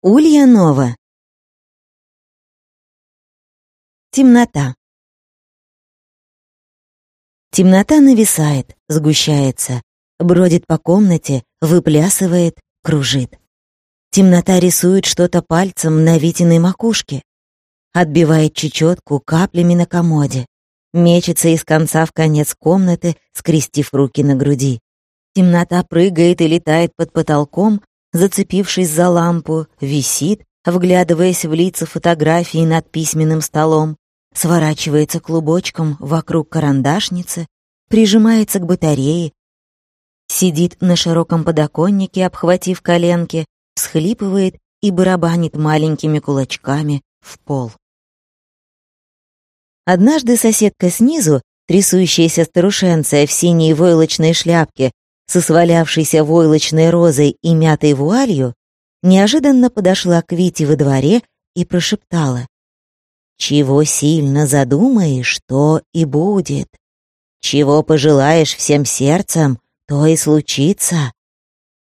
Улья Нова. Темнота. Темнота нависает, сгущается, бродит по комнате, выплясывает, кружит. Темнота рисует что-то пальцем на Витиной макушке, отбивает чечетку каплями на комоде, мечется из конца в конец комнаты, скрестив руки на груди. Темнота прыгает и летает под потолком, зацепившись за лампу, висит, вглядываясь в лица фотографии над письменным столом, сворачивается клубочком вокруг карандашницы, прижимается к батарее, сидит на широком подоконнике, обхватив коленки, всхлипывает и барабанит маленькими кулачками в пол. Однажды соседка снизу, трясущаяся старушенция в синей войлочной шляпке со свалявшейся войлочной розой и мятой вуалью, неожиданно подошла к Вите во дворе и прошептала. «Чего сильно задумаешь, то и будет. Чего пожелаешь всем сердцем, то и случится».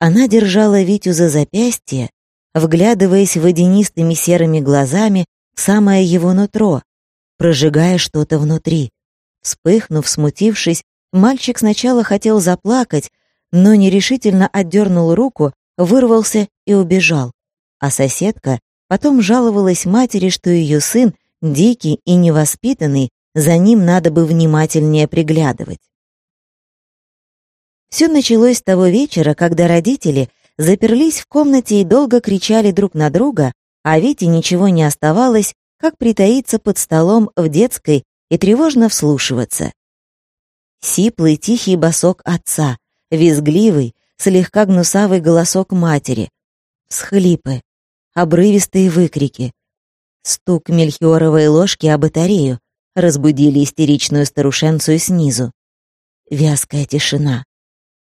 Она держала Витю за запястье, вглядываясь водянистыми серыми глазами в самое его нутро, прожигая что-то внутри. Вспыхнув, смутившись, мальчик сначала хотел заплакать, но нерешительно отдернул руку, вырвался и убежал. А соседка потом жаловалась матери, что ее сын, дикий и невоспитанный, за ним надо бы внимательнее приглядывать. Все началось с того вечера, когда родители заперлись в комнате и долго кричали друг на друга, а Вите ничего не оставалось, как притаиться под столом в детской и тревожно вслушиваться. Сиплый тихий босок отца, визгливый, слегка гнусавый голосок матери, всхлипы, обрывистые выкрики, стук мельхиоровой ложки о батарею разбудили истеричную старушенцию снизу. Вязкая тишина,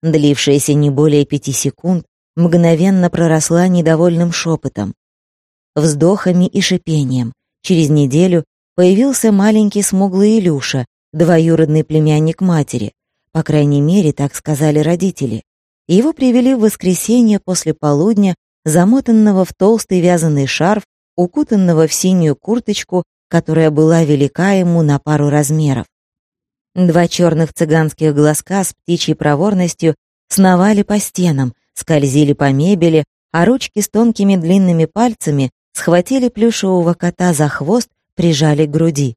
длившаяся не более пяти секунд, мгновенно проросла недовольным шепотом, вздохами и шипением. Через неделю появился маленький смуглый Илюша, двоюродный племянник матери. По крайней мере, так сказали родители. Его привели в воскресенье после полудня, замотанного в толстый вязаный шарф, укутанного в синюю курточку, которая была велика ему на пару размеров. Два черных цыганских глазка с птичьей проворностью сновали по стенам, скользили по мебели, а ручки с тонкими длинными пальцами схватили плюшевого кота за хвост, прижали к груди.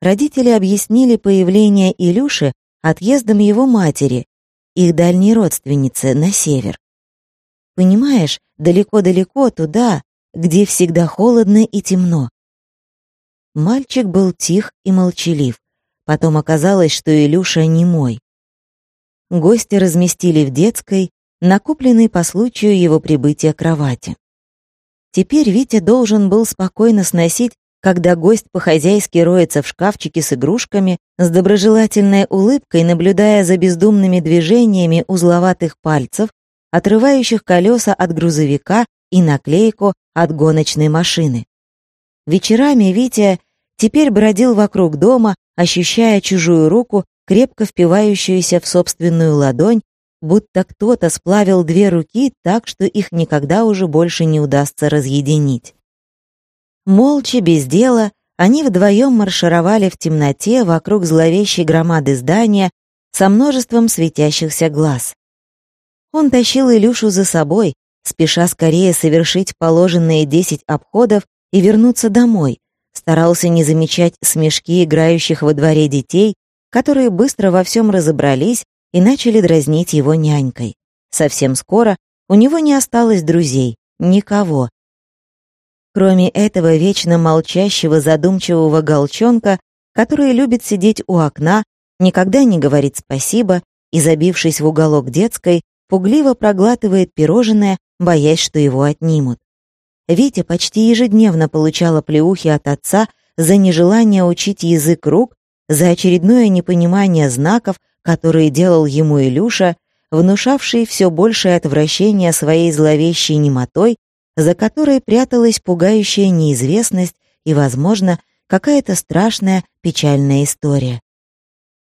Родители объяснили появление Илюши отъездом его матери, их дальней родственницы, на север. Понимаешь, далеко-далеко туда, где всегда холодно и темно. Мальчик был тих и молчалив. Потом оказалось, что Илюша не мой. Гости разместили в детской, накупленной по случаю его прибытия кровати. Теперь Витя должен был спокойно сносить когда гость по-хозяйски роется в шкафчике с игрушками, с доброжелательной улыбкой, наблюдая за бездумными движениями узловатых пальцев, отрывающих колеса от грузовика и наклейку от гоночной машины. Вечерами Витя теперь бродил вокруг дома, ощущая чужую руку, крепко впивающуюся в собственную ладонь, будто кто-то сплавил две руки так, что их никогда уже больше не удастся разъединить. Молча, без дела, они вдвоем маршировали в темноте вокруг зловещей громады здания со множеством светящихся глаз. Он тащил Илюшу за собой, спеша скорее совершить положенные десять обходов и вернуться домой, старался не замечать смешки играющих во дворе детей, которые быстро во всем разобрались и начали дразнить его нянькой. Совсем скоро у него не осталось друзей, никого, Кроме этого вечно молчащего задумчивого голчонка, который любит сидеть у окна, никогда не говорит спасибо и, забившись в уголок детской, пугливо проглатывает пирожное, боясь, что его отнимут. Витя почти ежедневно получала плеухи от отца за нежелание учить язык рук, за очередное непонимание знаков, которые делал ему Илюша, внушавший все большее отвращение своей зловещей немотой за которой пряталась пугающая неизвестность и, возможно, какая-то страшная печальная история.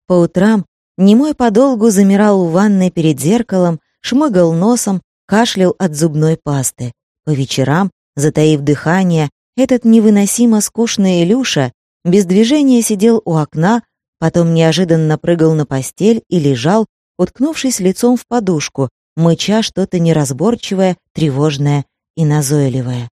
По утрам немой подолгу замирал у ванной перед зеркалом, шмыгал носом, кашлял от зубной пасты. По вечерам Затаив дыхание, этот невыносимо скучный Илюша без движения сидел у окна, потом неожиданно прыгал на постель и лежал, уткнувшись лицом в подушку, мыча что-то неразборчивое, тревожное и назойливое.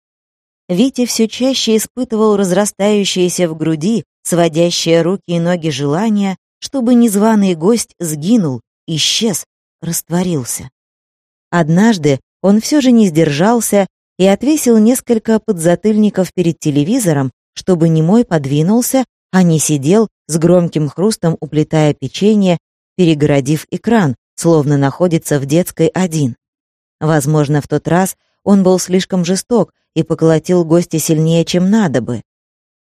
Витя все чаще испытывал разрастающееся в груди, сводящее руки и ноги желание, чтобы незваный гость сгинул, исчез, растворился. Однажды он все же не сдержался и отвесил несколько подзатыльников перед телевизором, чтобы немой подвинулся, а не сидел с громким хрустом уплетая печенье, перегородив экран, словно находится в детской один. Возможно, в тот раз он был слишком жесток и поколотил гостя сильнее, чем надо бы.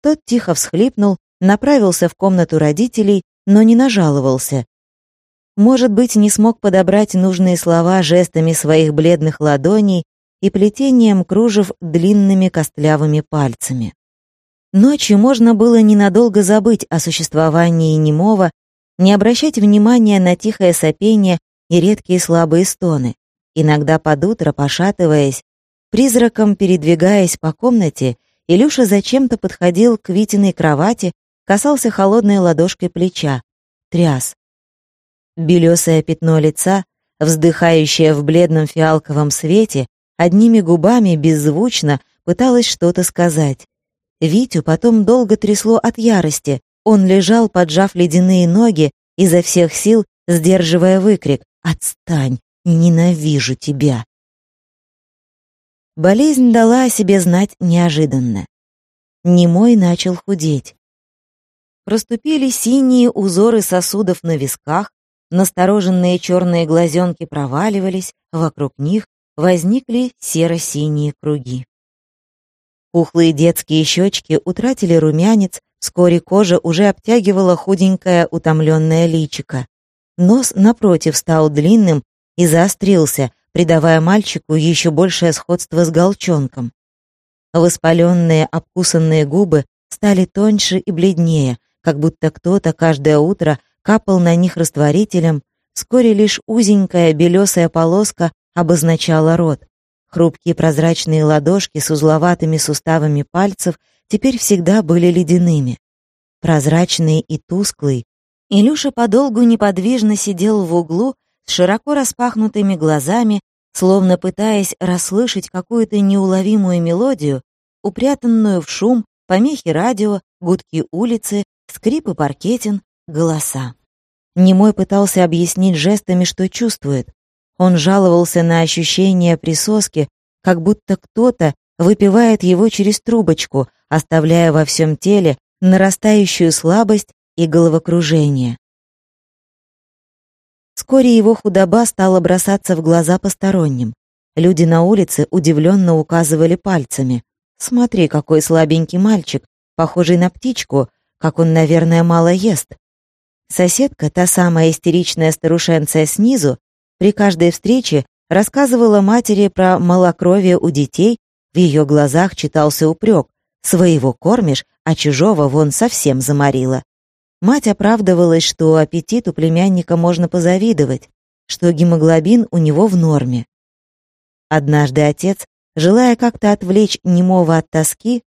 Тот тихо всхлипнул, направился в комнату родителей, но не нажаловался. Может быть, не смог подобрать нужные слова жестами своих бледных ладоней и плетением кружев длинными костлявыми пальцами. Ночью можно было ненадолго забыть о существовании немого, не обращать внимания на тихое сопение и редкие слабые стоны. Иногда под утро, пошатываясь, призраком передвигаясь по комнате, Илюша зачем-то подходил к Витиной кровати, касался холодной ладошкой плеча, тряс. Белесое пятно лица, вздыхающее в бледном фиалковом свете, одними губами беззвучно пыталась что-то сказать. Витю потом долго трясло от ярости. Он лежал, поджав ледяные ноги, изо всех сил сдерживая выкрик «Отстань! Ненавижу тебя!». Болезнь дала о себе знать неожиданно. Немой начал худеть. Проступили синие узоры сосудов на висках, настороженные черные глазенки проваливались, вокруг них возникли серо-синие круги. Пухлые детские щечки утратили румянец, вскоре кожа уже обтягивала худенькое утомленное личико. Нос, напротив, стал длинным и заострился, придавая мальчику еще большее сходство с голчонком. Воспаленные, обкусанные губы стали тоньше и бледнее, как будто кто-то каждое утро капал на них растворителем, вскоре лишь узенькая белесая полоска обозначала рот. Хрупкие прозрачные ладошки с узловатыми суставами пальцев теперь всегда были ледяными. Прозрачный и тусклый, Илюша подолгу неподвижно сидел в углу широко распахнутыми глазами, словно пытаясь расслышать какую-то неуловимую мелодию, упрятанную в шум, помехи радио, гудки улицы, скрипы паркетин, голоса. Немой пытался объяснить жестами, что чувствует. Он жаловался на ощущение присоски, как будто кто-то выпивает его через трубочку, оставляя во всем теле нарастающую слабость и головокружение. Вскоре его худоба стала бросаться в глаза посторонним. Люди на улице удивленно указывали пальцами. «Смотри, какой слабенький мальчик, похожий на птичку, как он, наверное, мало ест». Соседка, та самая истеричная старушенция снизу, при каждой встрече рассказывала матери про малокровие у детей, в ее глазах читался упрек. Своего кормишь, а чужого вон совсем заморила. Мать оправдывалась, что аппетиту племянника можно позавидовать, что гемоглобин у него в норме. Однажды отец, желая как-то отвлечь немого от тоски,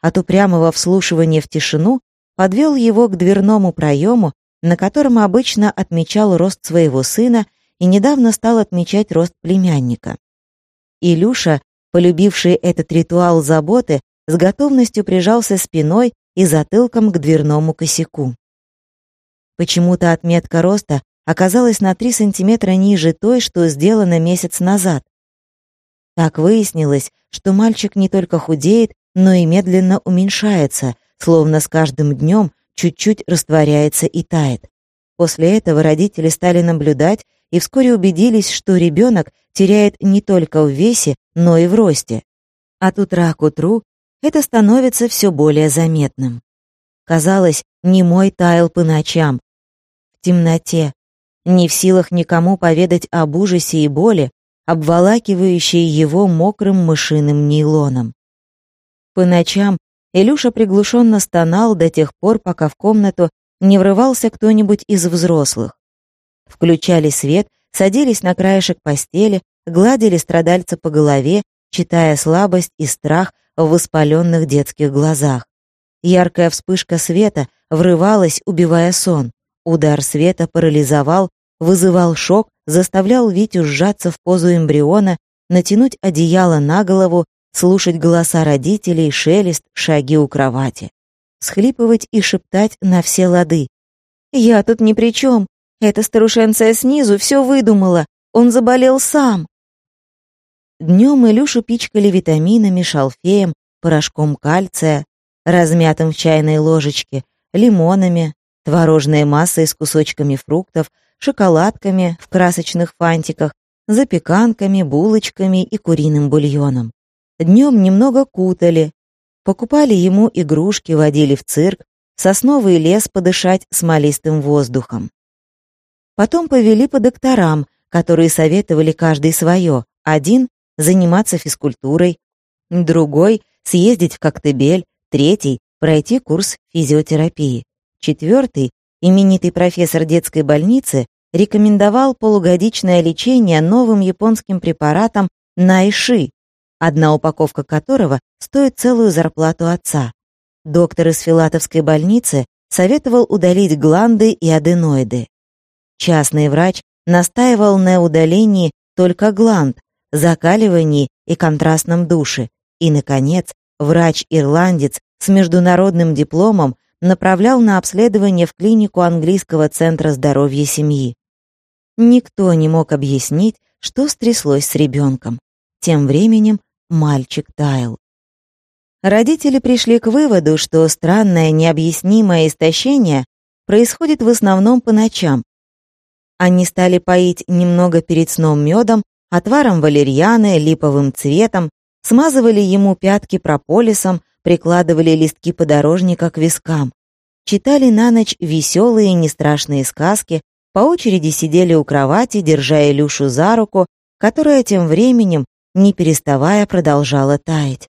от упрямого вслушивания в тишину, подвел его к дверному проему, на котором обычно отмечал рост своего сына и недавно стал отмечать рост племянника. Илюша, полюбивший этот ритуал заботы, с готовностью прижался спиной и затылком к дверному косяку. Почему-то отметка роста оказалась на 3 сантиметра ниже той, что сделана месяц назад. Так выяснилось, что мальчик не только худеет, но и медленно уменьшается, словно с каждым днем чуть-чуть растворяется и тает. После этого родители стали наблюдать и вскоре убедились, что ребенок теряет не только в весе, но и в росте. От утра к утру это становится все более заметным. Казалось, не мой таял по ночам, темноте, не в силах никому поведать об ужасе и боли, обволакивающей его мокрым мышиным нейлоном. По ночам Илюша приглушенно стонал до тех пор, пока в комнату не врывался кто-нибудь из взрослых. Включали свет, садились на краешек постели, гладили страдальца по голове, читая слабость и страх в воспаленных детских глазах. Яркая вспышка света врывалась, убивая сон. Удар света парализовал, вызывал шок, заставлял Витю сжаться в позу эмбриона, натянуть одеяло на голову, слушать голоса родителей, шелест, шаги у кровати. Схлипывать и шептать на все лады. «Я тут ни при чем. Эта старушенция снизу все выдумала. Он заболел сам». Днем Илюшу пичкали витаминами, шалфеем, порошком кальция, размятым в чайной ложечке, лимонами, творожной массой с кусочками фруктов, шоколадками в красочных фантиках, запеканками, булочками и куриным бульоном. Днем немного кутали, покупали ему игрушки, водили в цирк, сосновый лес подышать смолистым воздухом. Потом повели по докторам, которые советовали каждый свое. Один — заниматься физкультурой, другой — съездить в Коктебель, третий — пройти курс физиотерапии. Четвертый, именитый профессор детской больницы, рекомендовал полугодичное лечение новым японским препаратом Найши, одна упаковка которого стоит целую зарплату отца. Доктор из Филатовской больницы советовал удалить гланды и аденоиды. Частный врач настаивал на удалении только гланд, закаливании и контрастном душе. И, наконец, врач-ирландец с международным дипломом направлял на обследование в клинику английского центра здоровья семьи. Никто не мог объяснить, что стряслось с ребенком. Тем временем мальчик таял. Родители пришли к выводу, что странное необъяснимое истощение происходит в основном по ночам. Они стали поить немного перед сном медом, отваром валерьяны, липовым цветом, смазывали ему пятки прополисом, прикладывали листки подорожника к вискам. Читали на ночь веселые нестрашные сказки, по очереди сидели у кровати, держа Илюшу за руку, которая тем временем, не переставая, продолжала таять.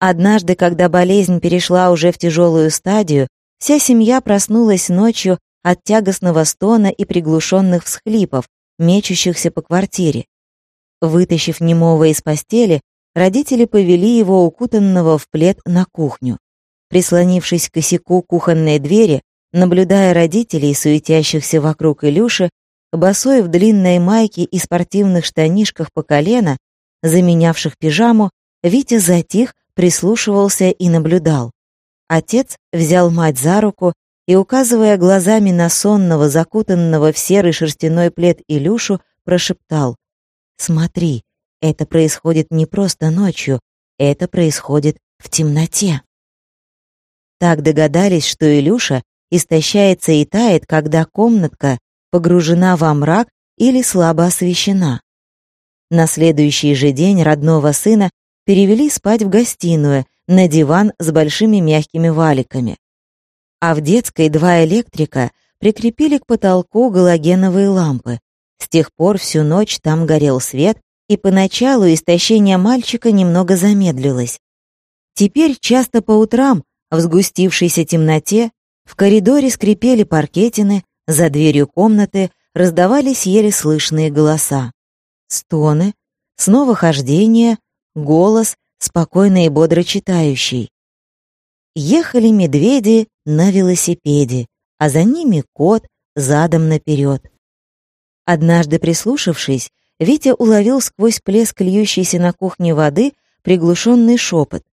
Однажды, когда болезнь перешла уже в тяжелую стадию, вся семья проснулась ночью от тягостного стона и приглушенных всхлипов, мечущихся по квартире. Вытащив немого из постели, родители повели его укутанного в плед на кухню. Прислонившись к косяку кухонной двери, наблюдая родителей, суетящихся вокруг Илюши, босой в длинной майке и спортивных штанишках по колено, заменявших пижаму, Витя затих, прислушивался и наблюдал. Отец взял мать за руку и, указывая глазами на сонного, закутанного в серый шерстяной плед Илюшу, прошептал «Смотри, это происходит не просто ночью, это происходит в темноте. Так догадались, что Илюша истощается и тает, когда комнатка погружена во мрак или слабо освещена. На следующий же день родного сына перевели спать в гостиную, на диван с большими мягкими валиками. А в детской два электрика прикрепили к потолку галогеновые лампы. С тех пор всю ночь там горел свет, и поначалу истощение мальчика немного замедлилось. Теперь часто по утрам, в сгустившейся темноте, в коридоре скрипели паркетины, за дверью комнаты раздавались еле слышные голоса. Стоны, снова хождение, голос, спокойно и бодро читающий. Ехали медведи на велосипеде, а за ними кот задом наперед. Однажды прислушавшись, Витя уловил сквозь плеск льющейся на кухне воды приглушенный шепот.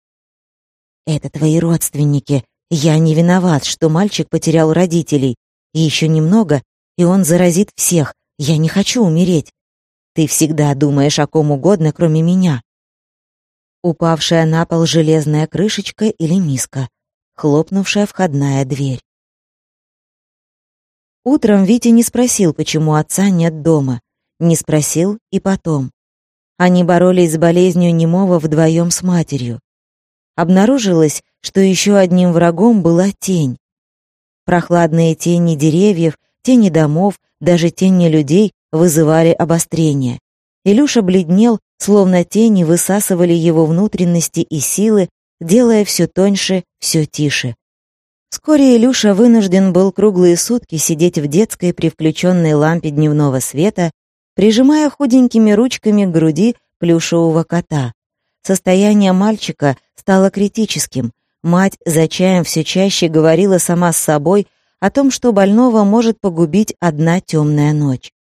«Это твои родственники. Я не виноват, что мальчик потерял родителей. И еще немного, и он заразит всех. Я не хочу умереть. Ты всегда думаешь о ком угодно, кроме меня». Упавшая на пол железная крышечка или миска. Хлопнувшая входная дверь. Утром Витя не спросил, почему отца нет дома. Не спросил и потом. Они боролись с болезнью немого вдвоем с матерью. Обнаружилось, что еще одним врагом была тень. Прохладные тени деревьев, тени домов, даже тени людей вызывали обострение. Илюша бледнел, словно тени высасывали его внутренности и силы, делая все тоньше, все тише. Вскоре Илюша вынужден был круглые сутки сидеть в детской при включенной лампе дневного света, прижимая худенькими ручками к груди плюшевого кота. состояние мальчика стало критическим. Мать за чаем все чаще говорила сама с собой о том, что больного может погубить одна темная ночь.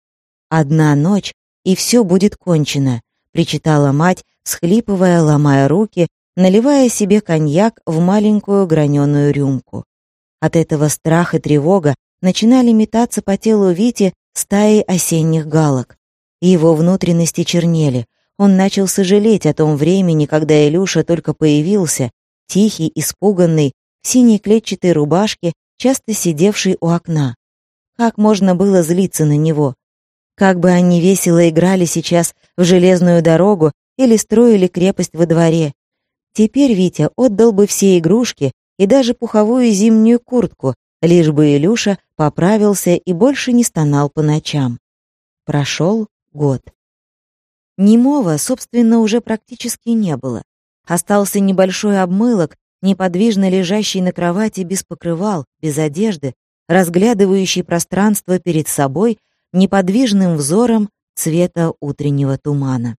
«Одна ночь, и все будет кончено», — причитала мать, схлипывая, ломая руки, наливая себе коньяк в маленькую граненую рюмку. От этого страх и тревога начинали метаться по телу Вити стаи осенних галок. Его внутренности чернели. Он начал сожалеть о том времени, когда Илюша только появился, тихий, испуганный, в синей клетчатой рубашке, часто сидевший у окна. Как можно было злиться на него? Как бы они весело играли сейчас в железную дорогу или строили крепость во дворе. Теперь Витя отдал бы все игрушки и даже пуховую зимнюю куртку, лишь бы Илюша поправился и больше не стонал по ночам. Прошел год. Немого, собственно, уже практически не было. Остался небольшой обмылок, неподвижно лежащий на кровати без покрывал, без одежды, разглядывающий пространство перед собой неподвижным взором цвета утреннего тумана.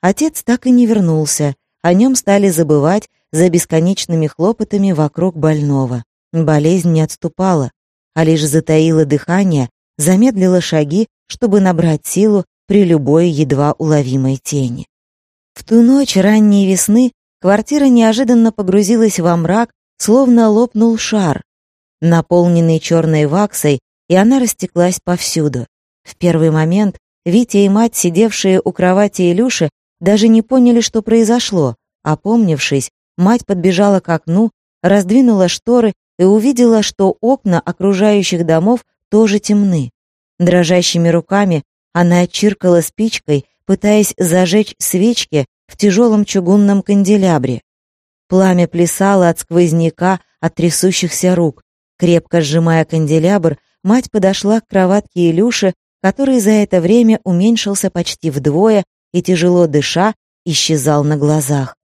Отец так и не вернулся, о нем стали забывать за бесконечными хлопотами вокруг больного. Болезнь не отступала, а лишь затаила дыхание, замедлила шаги, чтобы набрать силу при любой едва уловимой тени. В ту ночь ранней весны квартира неожиданно погрузилась во мрак, словно лопнул шар, наполненный черной ваксой, и она растеклась повсюду. В первый момент Витя и мать, сидевшие у кровати Илюши, даже не поняли, что произошло. Опомнившись, мать подбежала к окну, раздвинула шторы и увидела, что окна окружающих домов тоже темны. Дрожащими руками она отчиркала спичкой, пытаясь зажечь свечки в тяжелом чугунном канделябре. Пламя плясало от сквозняка, от трясущихся рук. Крепко сжимая канделябр, мать подошла к кроватке Илюши, который за это время уменьшился почти вдвое и, тяжело дыша, исчезал на глазах.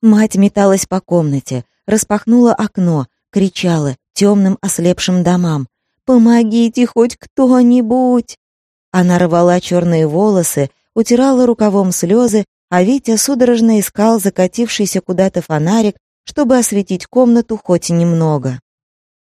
Мать металась по комнате, распахнула окно, кричала темным ослепшим домам. «Помогите хоть кто-нибудь!» Она рвала черные волосы, утирала рукавом слезы, а Витя судорожно искал закатившийся куда-то фонарик, чтобы осветить комнату хоть немного.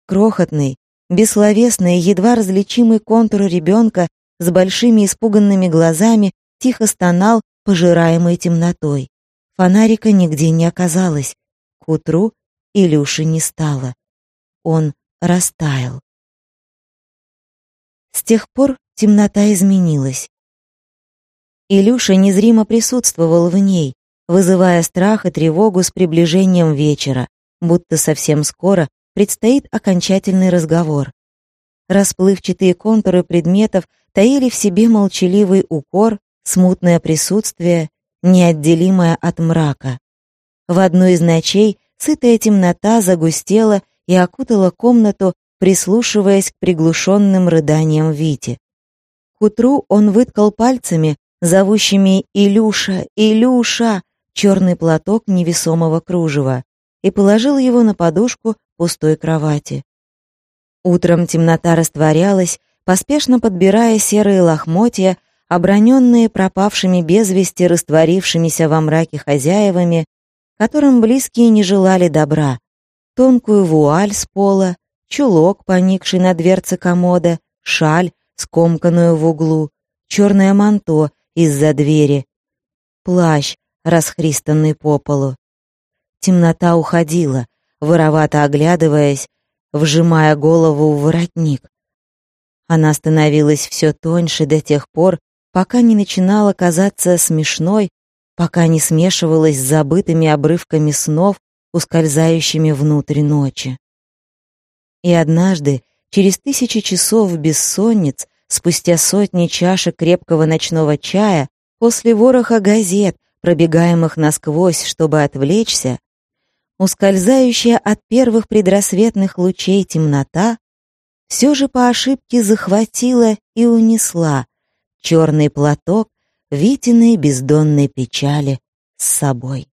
Крохотный, бессловесный, едва различимый контур ребенка с большими испуганными глазами тихо стонал, пожираемый темнотой. Фонарика нигде не оказалось. К утру Илюши не стало. Он растаял. С тех пор темнота изменилась. Илюша незримо присутствовал в ней, вызывая страх и тревогу с приближением вечера, будто совсем скоро предстоит окончательный разговор. Расплывчатые контуры предметов таили в себе молчаливый укор, смутное присутствие, неотделимое от мрака. В одну из ночей сытая темнота загустела и окутала комнату, прислушиваясь к приглушенным рыданиям Вити. К утру он выткал пальцами, зовущими «Илюша! Илюша!» черный платок невесомого кружева и положил его на подушку пустой кровати. Утром темнота растворялась, поспешно подбирая серые лохмотья, оброненные пропавшими без вести растворившимися во мраке хозяевами, которым близкие не желали добра, тонкую вуаль с пола, чулок, поникший на дверце комода, шаль, скомканную в углу, черное манто из-за двери, плащ, расхристанный по полу. Темнота уходила, воровато оглядываясь, вжимая голову в воротник. Она становилась все тоньше до тех пор, пока не начинала казаться смешной, пока не смешивалась с забытыми обрывками снов, ускользающими внутрь ночи. И однажды, через тысячи часов бессонниц, спустя сотни чашек крепкого ночного чая, после вороха газет, пробегаемых насквозь, чтобы отвлечься, ускользающая от первых предрассветных лучей темнота, все же по ошибке захватила и унесла черный платок Витиной бездонной печали с собой.